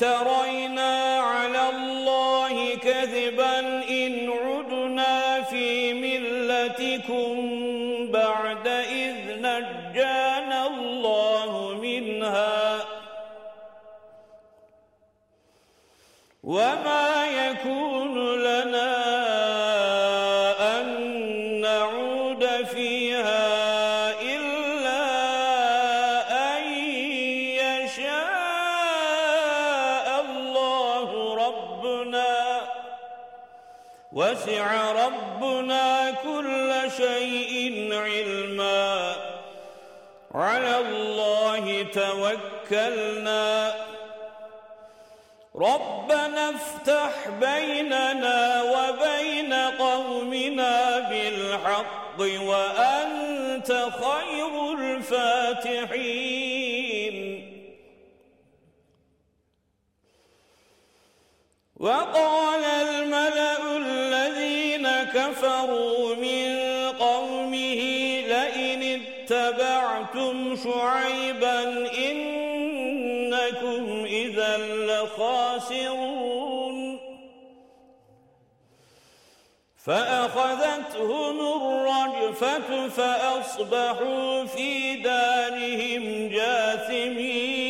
ترى توكلنا. ربنا افتح بيننا وبين قومنا بالحق وأنت خير الفاتحين. وقال الملأ الذين كفروا من أَتَّبَعْتُمْ شُعَيْبًا إِنَّكُمْ إِذًا لَخَاسِرُونَ فَأَخَذَتْهُمُ الرَّجْفَةُ فَأَصْبَحُوا فِي دَارِهِمْ جَاثِمِينَ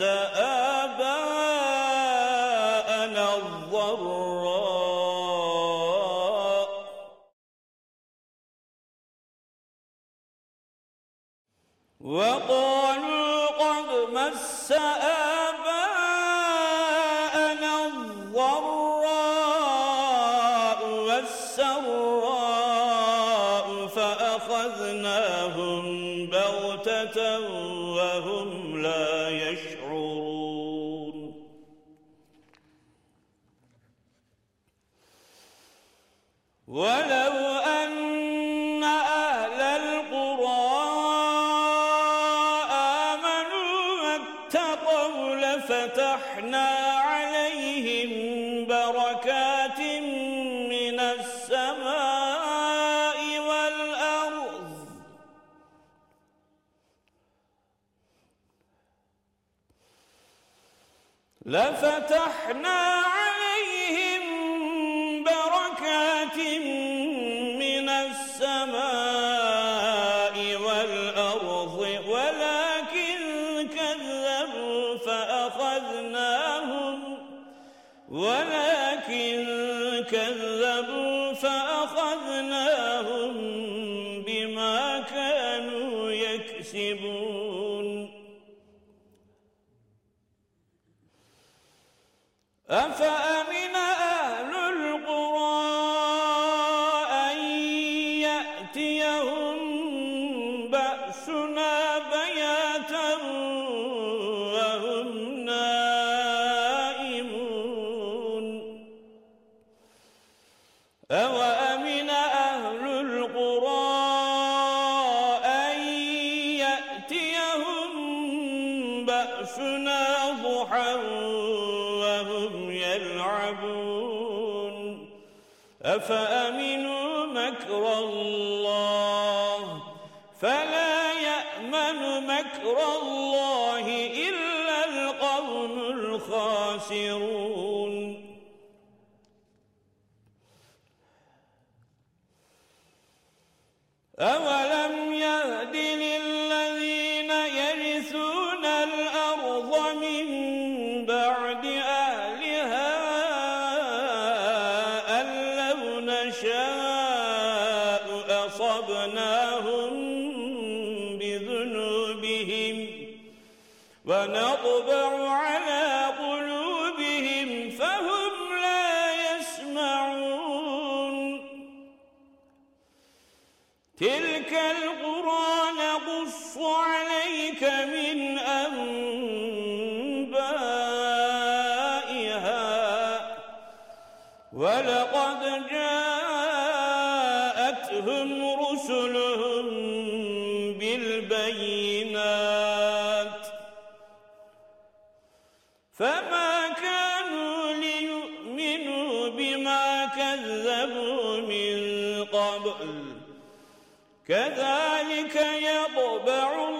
سأل ولو بالبينات فما كانوا ليؤمنوا بما كذبوا من قبل. كذلك يطبع الله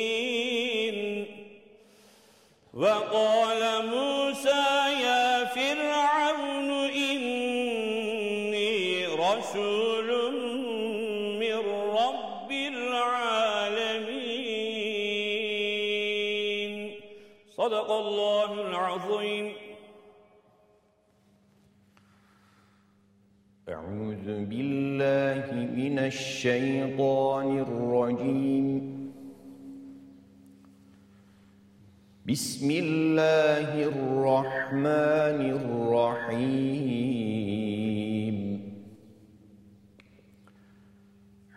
وقال موسى يا فرعون إني رسول من رب العالمين. صدق الله العظيم. أعوذ بالله من الشيطان الرجيم. بسم الله الرحمن الرحيم.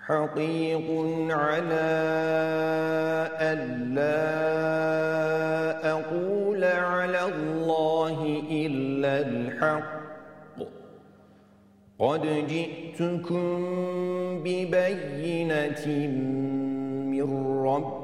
حقيق على ألا أقول على الله إلا الحق. قد جئتكم ببينة من ربكم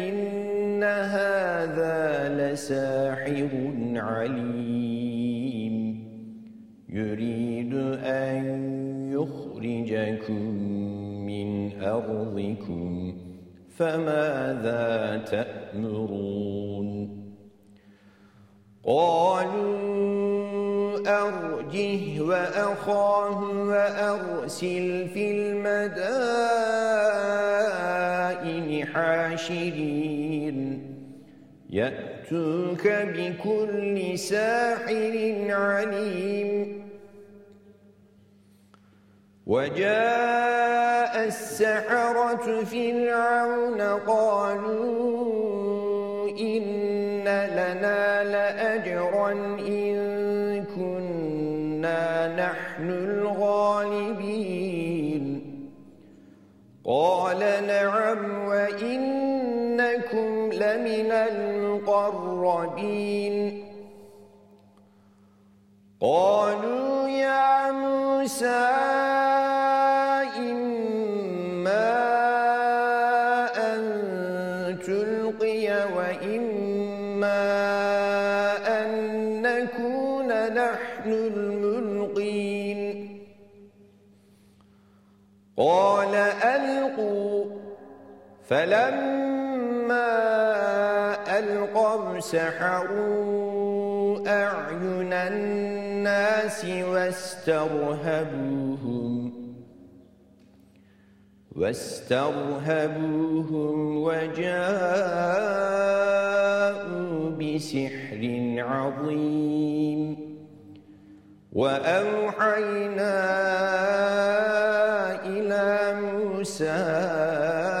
هذا لساحر عليم. يريد أن يخرجكم من أرضكم فماذا تأمرون؟ قالوا أرجه وأخاه وأرسل في المدائن حاشرين. يأتوك بكل ساحر عليم. وجاء السحرة فرعون قالوا إن لنا لأجرا إن كنا نحن الغالبين. قال نعم وإنكم لمن المقربين. قالوا يا موسى إما أن تلقي وإما أن نكون نحن الملقين. قال ألقوا. فلما ألقوا سحروا أعين الناس واسترهبوهم واسترهبوهم وجاءوا بسحر عظيم وأوحينا إلى موسى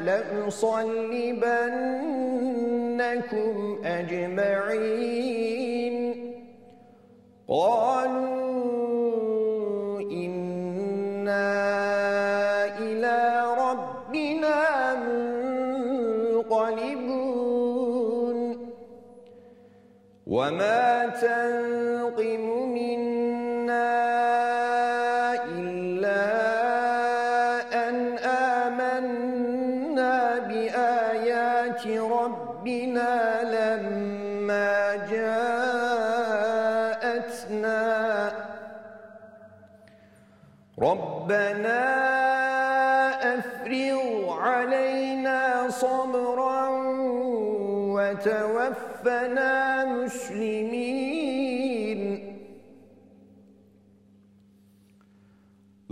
لأصلبنكم أجمعين. قالوا إنا إلى ربنا منقلبون. وما تنقم ربنا أفرغ علينا صبرا وتوفنا مسلمين.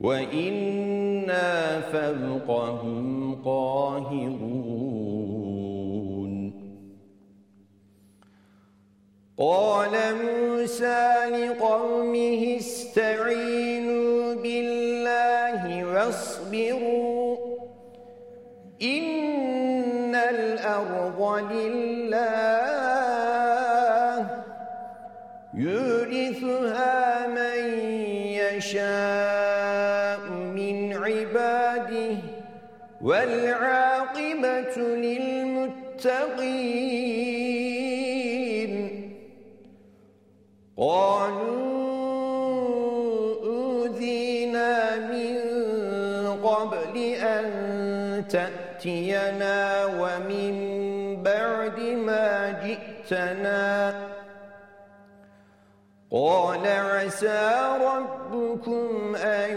وإنا فوقهم قاهرون قال موسى لقومه استعينوا بالله واصبروا إن الأرض لله للمتقين. قالوا أوذينا من قبل أن تأتينا ومن بعد ما جئتنا. قال عسى ربكم أن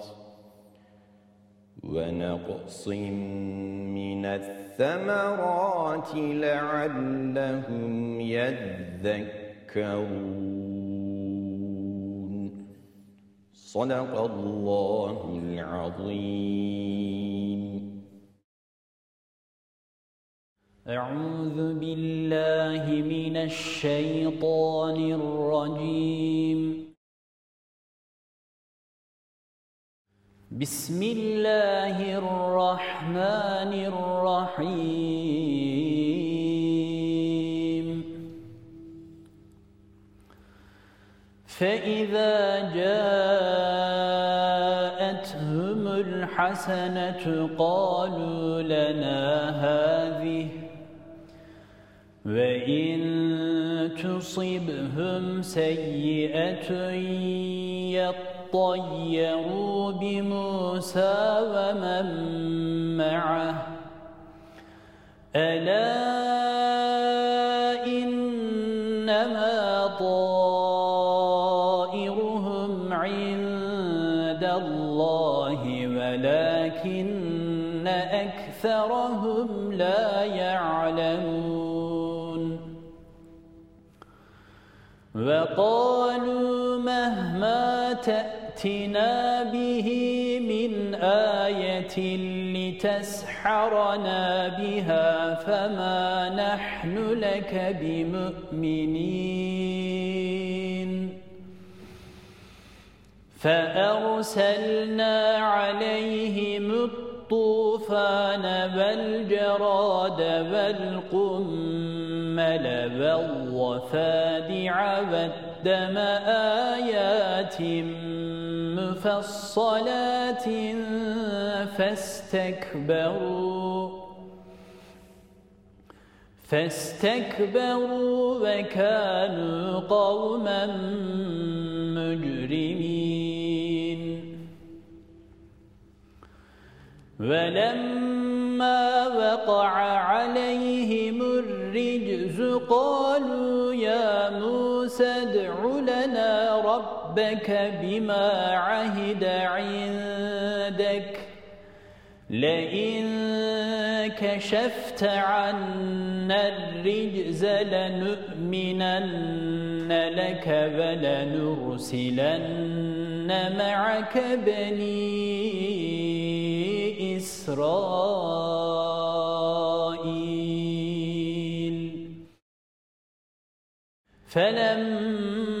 ونقص من الثمرات لعلهم يذكرون. صدق الله العظيم. أعوذ بالله من الشيطان الرجيم. بسم الله الرحمن الرحيم فإذا جاءتهم الحسنة قالوا لنا هذه وإن تصبهم سيئة يطيروا بموسى ومن معه. ألا إنما طائرهم عند الله ولكن أكثرهم لا يعلمون. وقالوا مهما تأتنا به من آية لتسحرنا بها فما نحن لك بمؤمنين فأرسلنا عليهم الطوفان والجراد والقمل والضفادع والدم آيات مفصلات فاستكبروا. فاستكبروا وكانوا قوما مجرمين. ولما وقع عليهم الرجز قالوا يا موسى ادع لنا ربك بما عهد عندك. لئن كشفت عنا الرجز لنؤمنن لك ولنرسلن معك بني إسرائيل. إسرائيل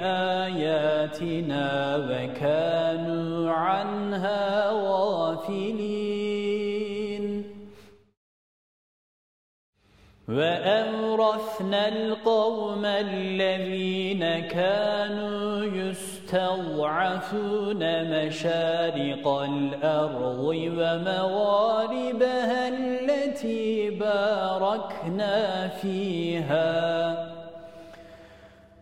بآياتنا وكانوا عنها غافلين. وأورثنا القوم الذين كانوا يستضعفون مشارق الأرض ومغاربها التي باركنا فيها.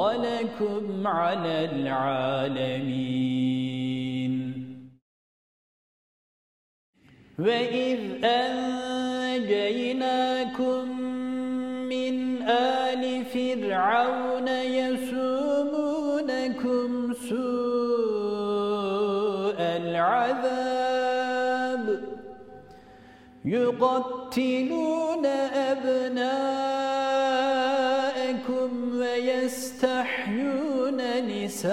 فضلكم على العالمين. وإذ أنجيناكم من آل فرعون يسومونكم سوء العذاب. يقتلون أبناءكم ويستحيون نساءكم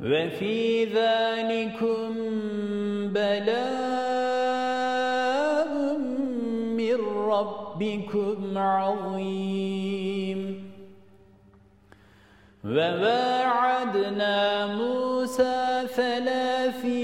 وفي ذلكم بلاء من ربكم عظيم. وواعدنا موسى ثلاثين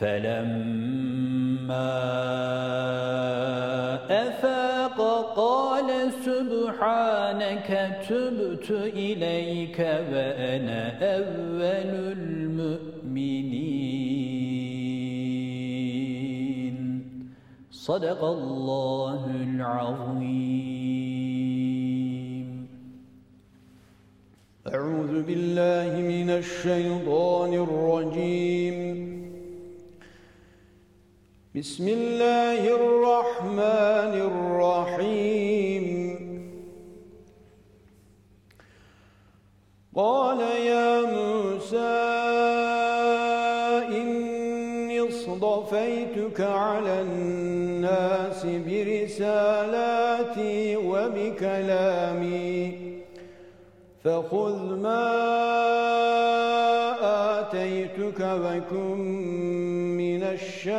فلما أفاق قال سبحانك تبت إليك وأنا أول المؤمنين. صدق الله العظيم. أعوذ بالله من الشيطان الرجيم. بسم الله الرحمن الرحيم. قال يا موسى إني اصطفيتك على الناس برسالاتي وبكلامي فخذ ما آتيتك وكن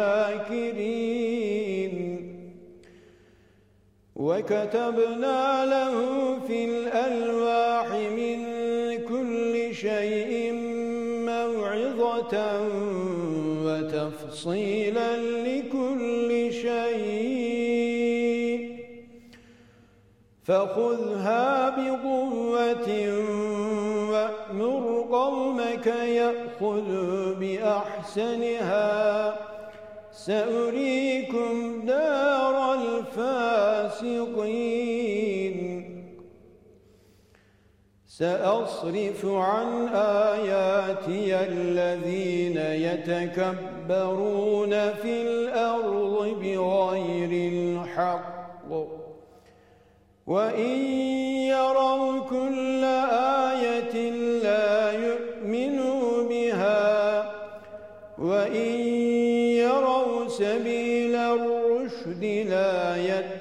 الشاكرين. وكتبنا له في الألواح من كل شيء موعظة وتفصيلا لكل شيء. فخذها بقوة وأمر قومك يأخذوا بأحسنها. سأريكم دار الفاسقين. سأصرف عن آياتي الذين يتكبرون في الأرض بغير الحق. وإن يروا كل آية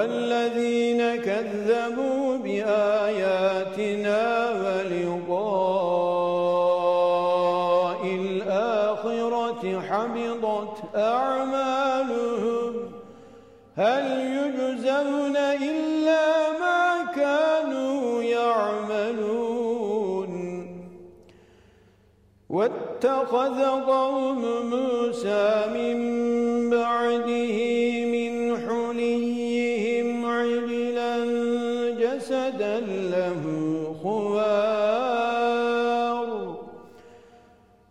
والذين كذبوا بآياتنا ولقاء الآخرة حبطت أعمالهم. هل يجزون إلا ما كانوا يعملون؟ واتخذ قوم موسى من بعده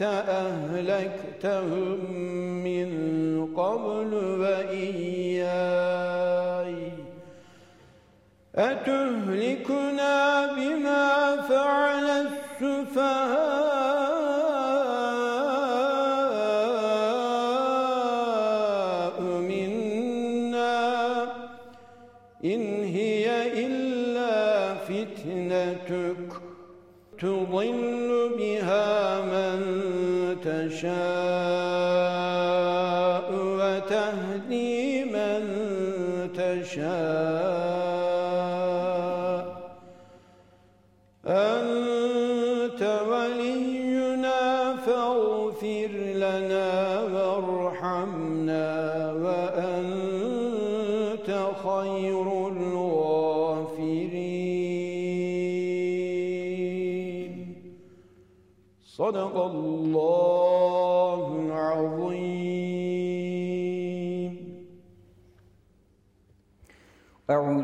أهلكتهم من قبل وإياي. أتهلكنا بما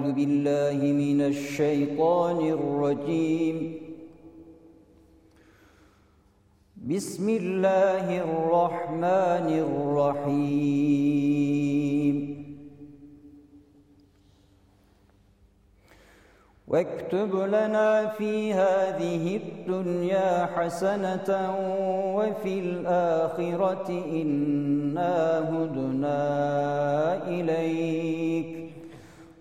أعوذ بالله من الشيطان الرجيم. بسم الله الرحمن الرحيم. واكتب لنا في هذه الدنيا حسنة وفي الآخرة إنا هدنا إليك.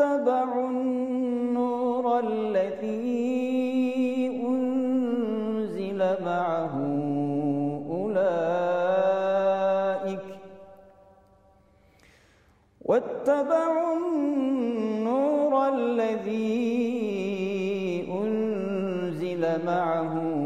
واتبعوا النور الذي أنزل معه أولئك واتبعوا النور الذي أنزل معه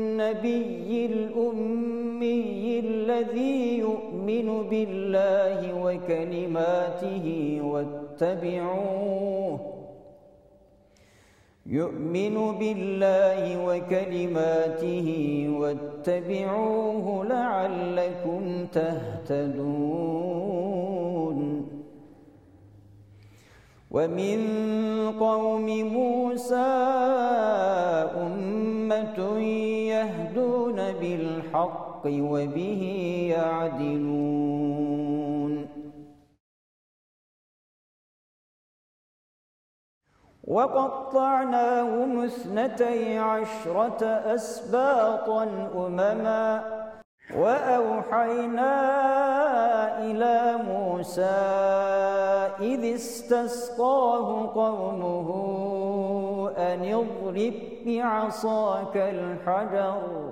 الأمي الذي يؤمن بالله وكلماته واتبعوه. يؤمن بالله وكلماته واتبعوه لعلكم تهتدون. ومن قوم موسى أمة بالحق وبه يعدلون. وقطعناهم اثنتي عشرة أسباطا أمما وأوحينا إلى موسى إذ استسقاه قومه أن اضرب بعصاك الحجر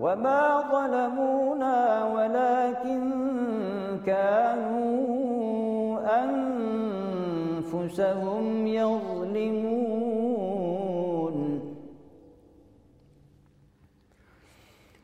وما ظلمونا ولكن كانوا أنفسهم يظلمون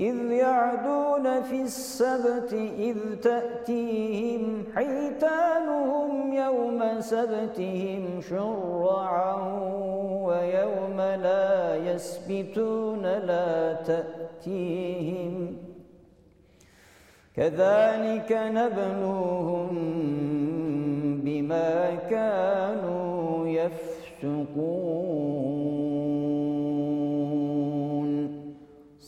إذ يعدون في السبت إذ تأتيهم حيتانهم يوم سبتهم شرعا ويوم لا يسبتون لا تأتيهم كذلك نبلوهم بما كانوا يفسقون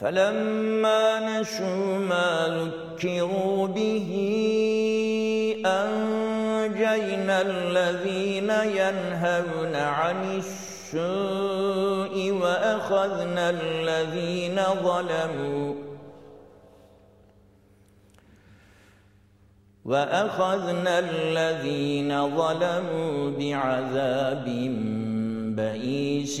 فلما نشوا ما ذكروا به أنجينا الذين ينهون عن السوء وأخذنا الذين ظلموا وأخذنا الذين ظلموا بعذاب بئيس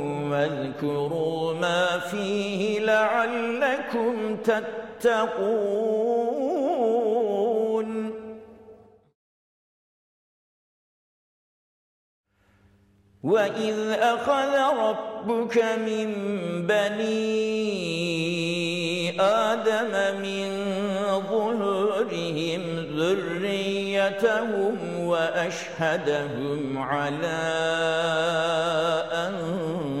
واذكروا ما فيه لعلكم تتقون. وإذ أخذ ربك من بني آدم من ظهورهم ذريتهم وأشهدهم على أنفسهم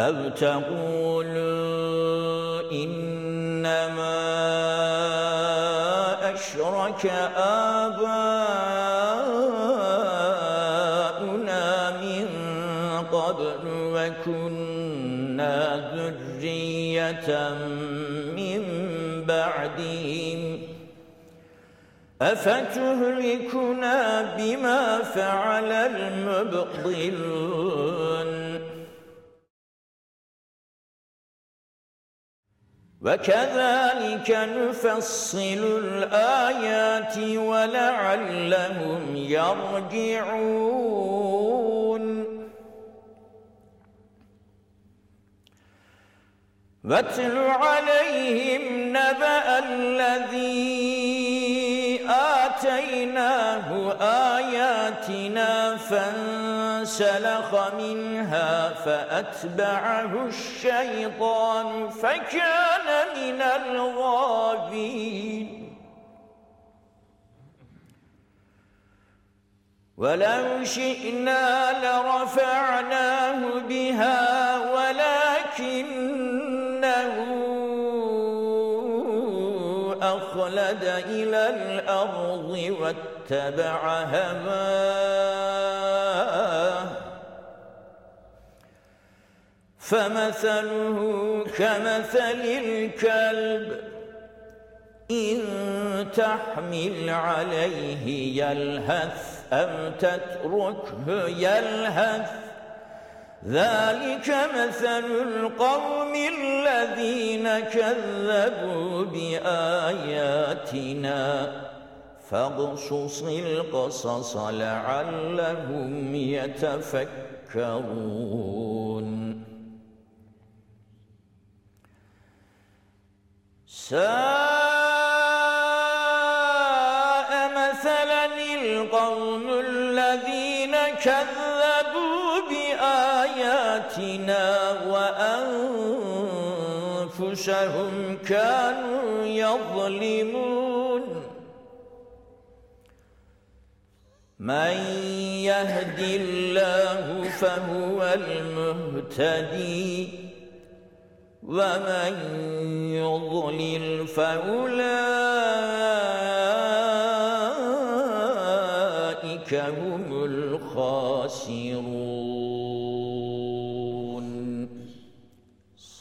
أو تقولوا إنما أشرك آباؤنا من قبل وكنا ذرية من بعدهم أفتهلكنا بما فعل المبطلون وكذلك نفصل الآيات ولعلهم يرجعون. واتل عليهم نبأ الذي آتيناه آياتنا فانسلخ منها فأتبعه الشيطان فكان من الغابين. ولو شئنا لرفعناه بها أخلد إلى الأرض واتبع هواه. فمثله كمثل الكلب إن تحمل عليه يلهث أم تتركه يلهث. ذلك مثل القوم الذين كذبوا بآياتنا. فاغصص القصص لعلهم يتفكرون. ساء مثلا القوم وأنفسهم كانوا يظلمون. من يهد الله فهو المهتدي ومن يضلل فأولئك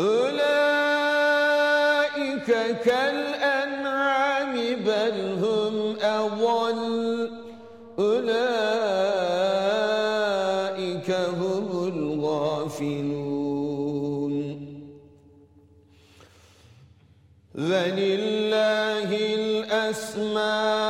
أولئك كالأنعام بل هم أضل. أولئك هم الغافلون. ولله الأسماء.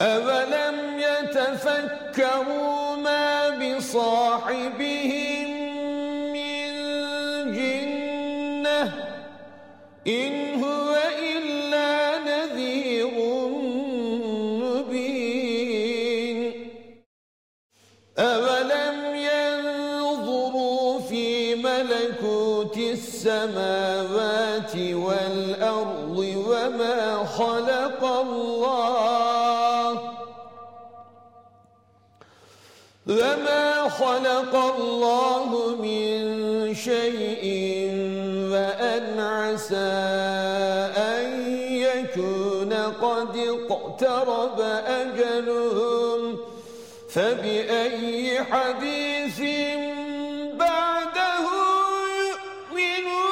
أولم يتفكروا ما بصاحبهم من جنة إن هو إلا نذير مبين أولم ينظروا في ملكوت السماوات خلق الله من شيء وأن عسى أن يكون قد اقترب أجلهم. فبأي حديث بعده يؤمنون؟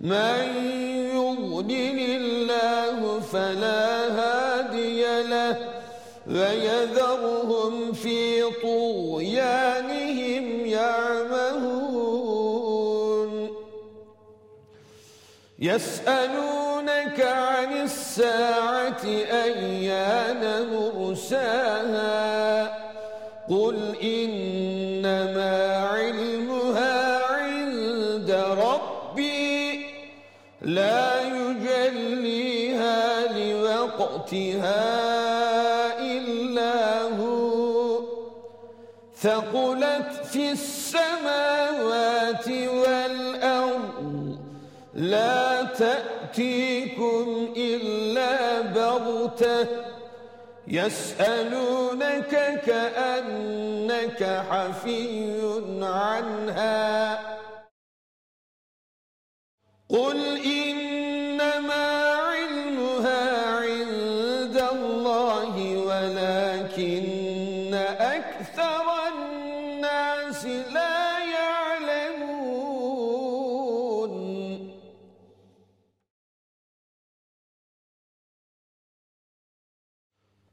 من يضلل الله فلا ويذرهم في طغيانهم يعمهون. يسألونك عن الساعة أيان مرساها؟ قل إنما علمها عند ربي لا يجليها لوقتها. ثقلت في السماوات والأرض. لا تأتيكم إلا بغتة. يسألونك كأنك حفي عنها. قل إنما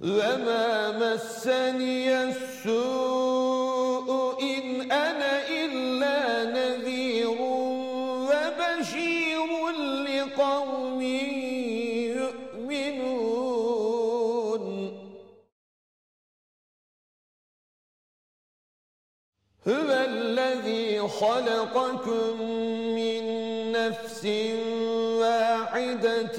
وما مسني السوء إن أنا إلا نذير وبشير لقوم يؤمنون. هو الذي خلقكم من نفس واحدة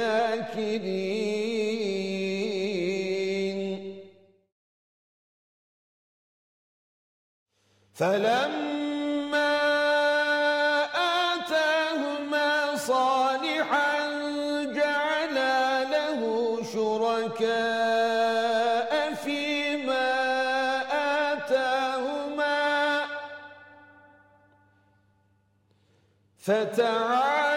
الشاكرين. فلما آتاهما صالحا جعلا له شركاء فيما آتاهما فتعالى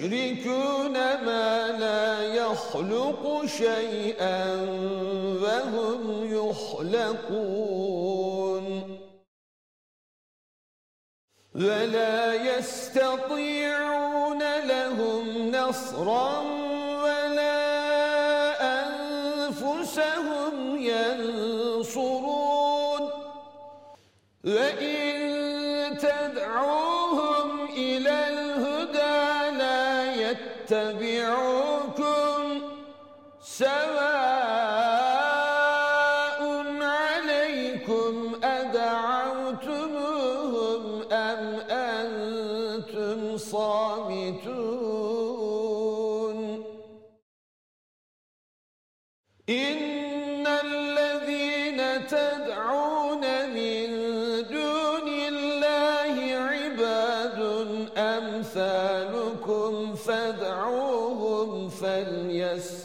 أيشركون ما لا يخلق شيئا وهم يخلقون. ولا يستطيعون لهم نصرا ولا أنفسهم ينصرون.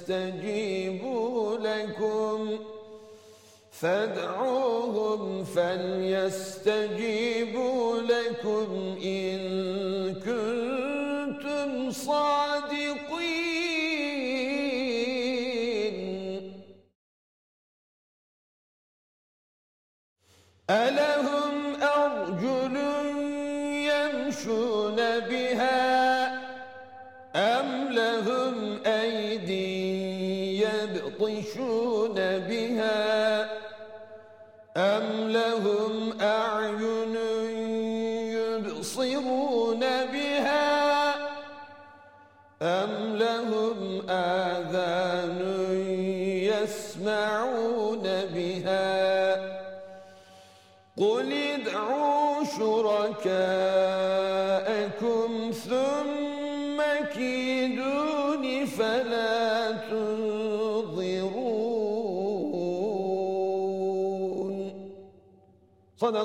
فليستجيبوا لكم. فادعوهم فليستجيبوا لكم إن كنتم صادقين. ألهم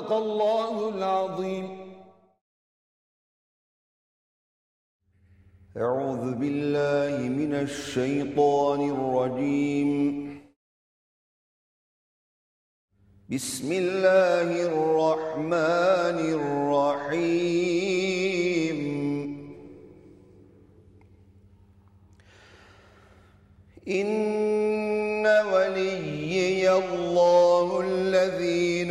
صدق الله العظيم. أعوذ بالله من الشيطان الرجيم. بسم الله الرحمن الرحيم. إن وليي الله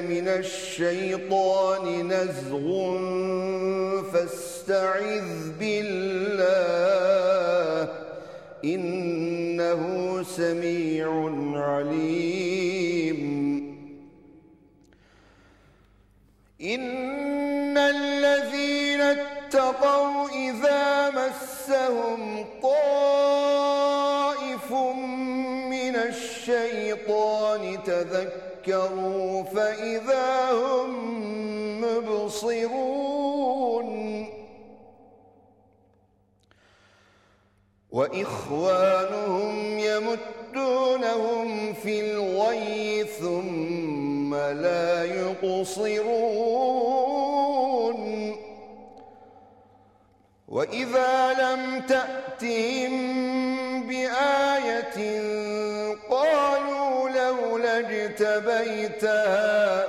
من الشيطان نزغ فاستعذ بالله إنه سميع عليم. إن الذين اتقوا إذا مسهم طائف من الشيطان تذكروا فإذا هم مبصرون. وإخوانهم يمدونهم في الغي ثم لا يقصرون. وإذا لم تأتهم بآية لولا اجتبيتها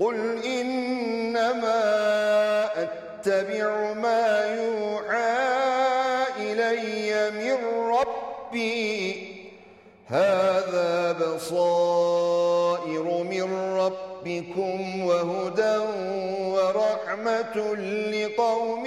قل إنما أتبع ما يوحى إلي من ربي. هذا بصائر من ربكم وهدى ورحمة لقوم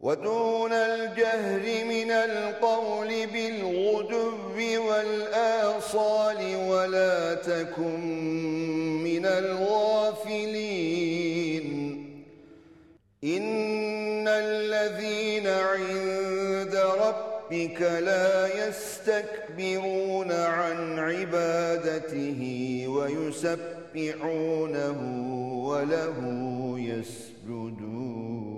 ودون الجهر من القول بالغدو والآصال ولا تكن من الغافلين. إن الذين عند ربك لا يستكبرون عن عبادته ويسبحونه وله يسجدون.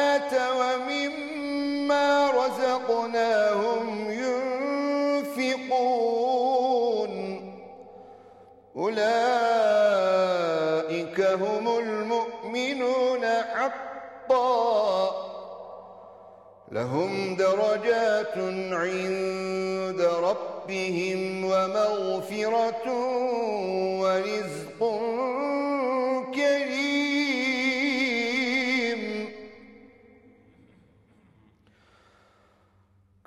ومما رزقناهم ينفقون أولئك هم المؤمنون حقا لهم درجات عند ربهم ومغفرة ورزق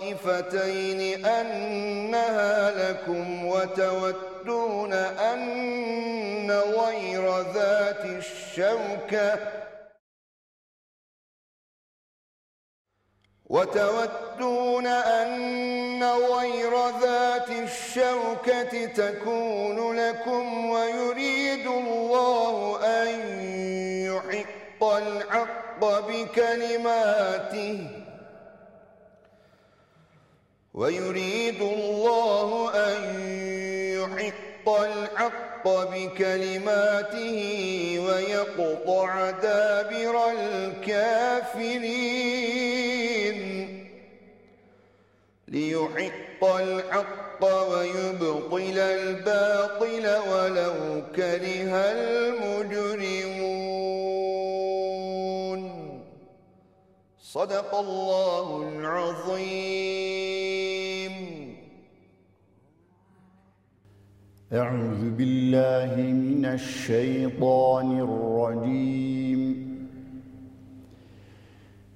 الطائفتين أنها لكم وتودون أن غير ذات الشوكة وتودون أن غير ذات الشوكة تكون لكم ويريد الله أن يحق الحق بكلماته ويريد الله أن يحق الحق بكلماته ويقطع دابر الكافرين. ليحق الحق ويبطل الباطل ولو كره المجرمون. صدق الله العظيم. أعوذ بالله من الشيطان الرجيم.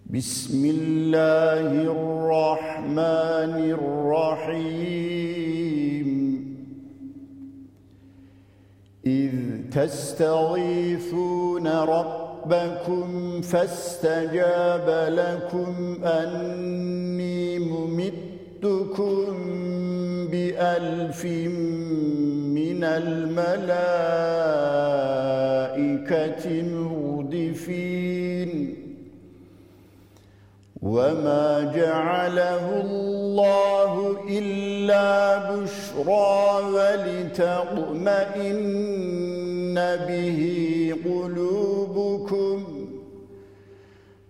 بسم الله الرحمن الرحيم. إذ تستغيثون ربكم فاستجاب لكم أني ممدكم بألف من الملائكة مردفين وما جعله الله إلا بشرى ولتطمئن به قلوبكم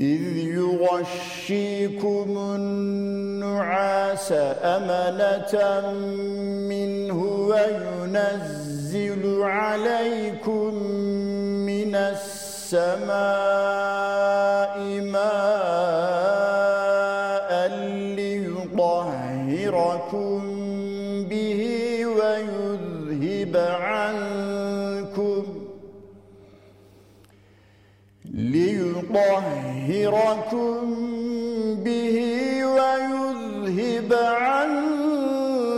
إذ يغشيكم النعاس أمنة منه وينزل عليكم من السماء ماء ليطهركم به ويذهب عنكم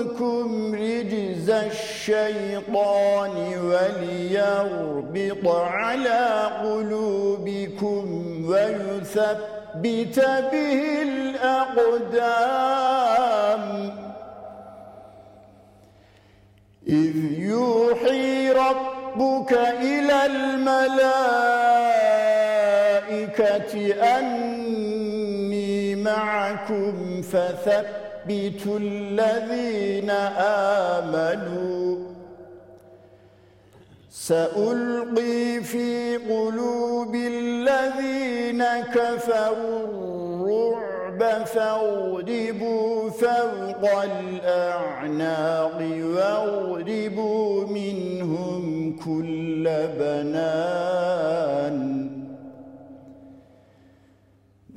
رجز الشيطان وليربط على قلوبكم ويثبت به الأقدام. إذ يوحي ربك إلى الملائكة أني معكم فثبتوا الذين آمنوا. سألقي في قلوب الذين كفروا الرعب فاضربوا فوق الأعناق واضربوا منهم كل بنان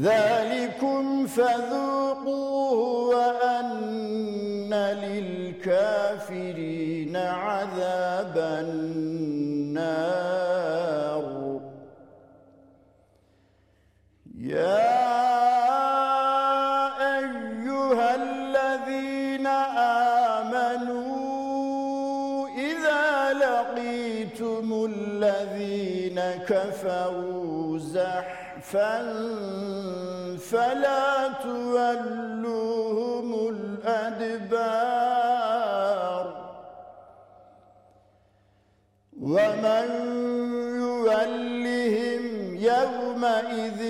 ذلكم فذوقوه وأن للكافرين عذاب النار. يا أيها الذين آمنوا إذا لقيتم الذين كفروا فلا تولوهم الأدبار. ومن يولهم يومئذ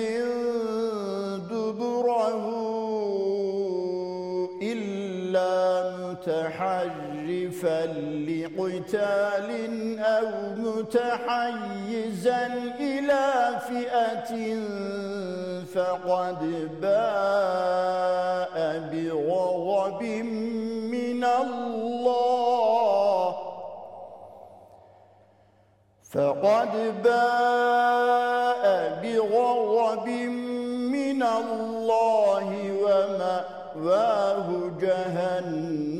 دبره إلا متحرفا لقتال أو متحيزا إلى فئة فقد باء بغضب من الله. فقد باء بغضب من الله ومأواه جهنم.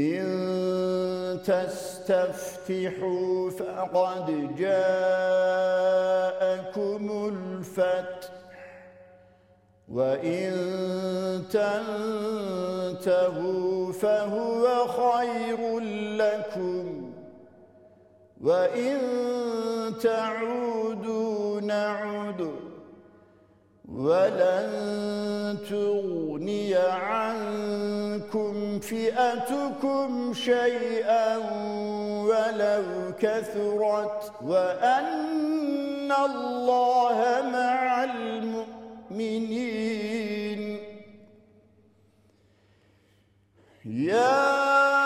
إن تستفتحوا فقد جاءكم الفتح وإن تنتهوا فهو خير لكم وإن تعودوا نعد ولن تغني عنكم فئتكم شيئا ولو كثرت وأن الله مع المؤمنين. يا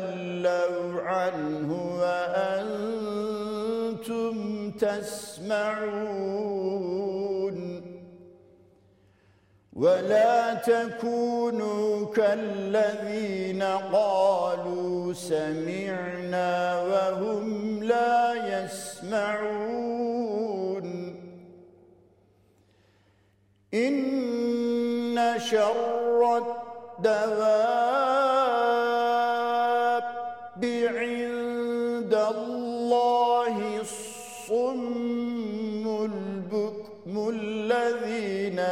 تولوا عنه وأنتم تسمعون ولا تكونوا كالذين قالوا سمعنا وهم لا يسمعون إن شر الدواب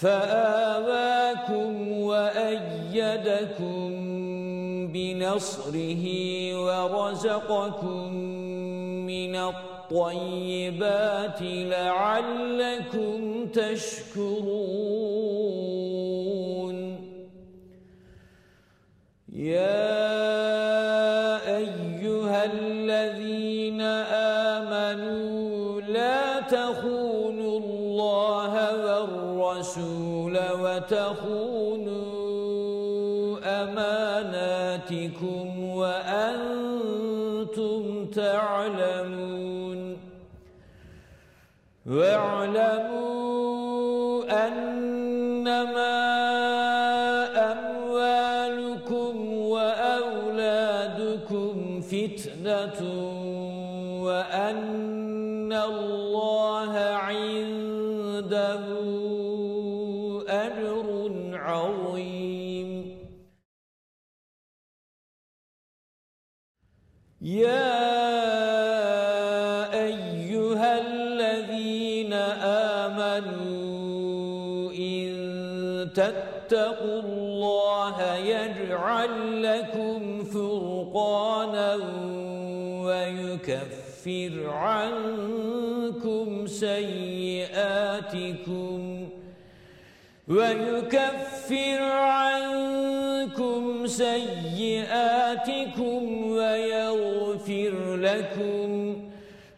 فآواكم وأيدكم بنصره ورزقكم من الطيبات لعلكم تشكرون يا والرسول وتخونوا أماناتكم وأنتم تعلمون. واعلموا يا أيها الذين آمنوا إن تتقوا الله يجعل لكم فرقانا ويكفر عنكم سيئاتكم ويكفر عنكم سيئاتكم ويغفر لكم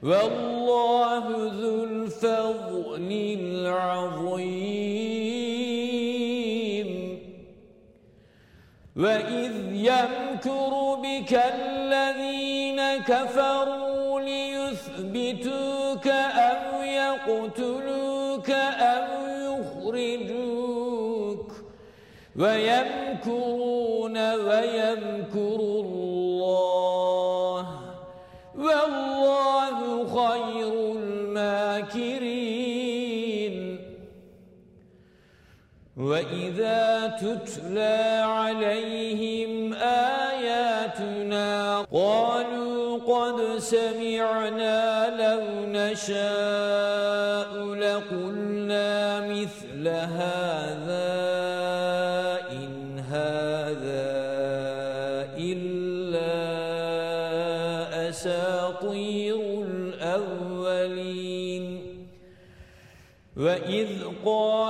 والله ذو الفضل العظيم. وإذ يمكر بك الذين كفروا ليثبتوك أو يقتلوك أو يخرجوك ويمكرون ويمكر الله وَإِذَا تُتْلَى عَلَيْهِمْ آيَاتُنَا قَالُوا قَدْ سَمِعْنَا لَوْ نَشَاءُ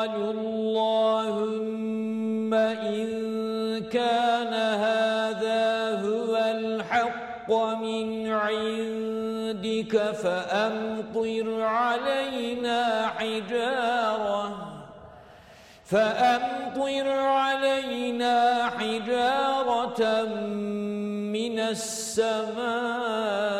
قَالُوا اللَّهُمَّ إِن كَانَ هَذَا هُوَ الْحَقَّ مِنْ عِندِكَ فَأَمْطِرْ عَلَيْنَا حِجَارَةً فَأَمْطِرْ عَلَيْنَا حِجَارَةً مِنَ السَّمَاءِ.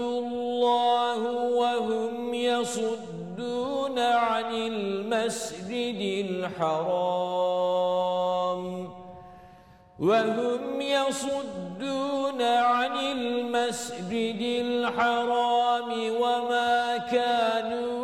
اللَّهُ وَهُمْ يَصُدُّونَ عَنِ الْمَسْجِدِ الْحَرَامِ وَهُمْ يَصُدُّونَ عَنِ الْمَسْجِدِ الْحَرَامِ وَمَا كَانُوا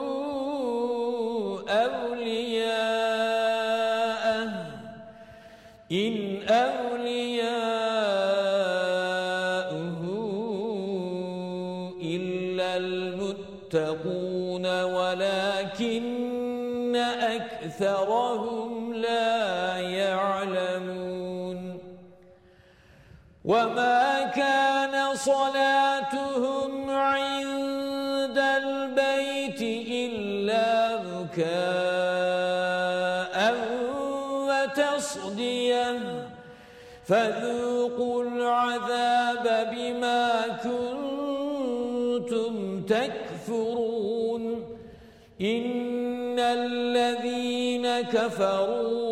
وَمَا كَانَ صَلَاتُهُمْ عِندَ الْبَيْتِ إِلَّا بُكَاءً وَتَصْدِيَةً فَذُوقُوا الْعَذَابَ بِمَا كُنتُمْ تَكْفُرُونَ إِنَّ الَّذِينَ كَفَرُوا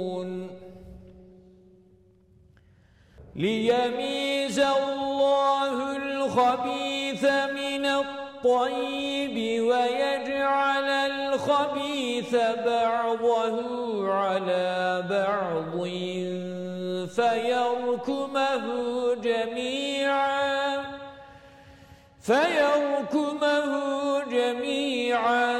لِيَمِيزَ اللَّهُ الخبيث من الطيب ويجعل الخبيث بعضه على بعض فيركمه جميعا فيركمه جميعا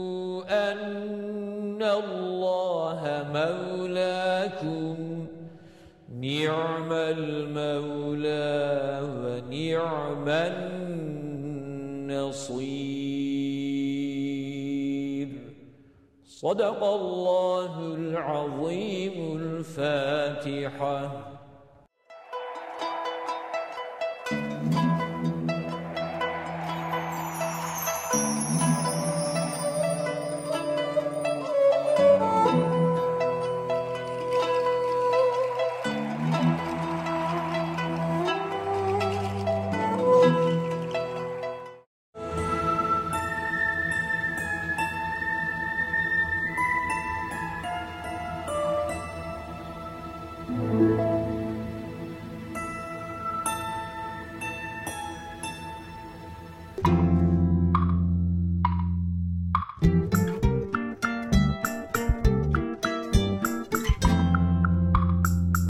أن الله مولاكم نعم المولى ونعم النصير. صدق الله العظيم الفاتحة.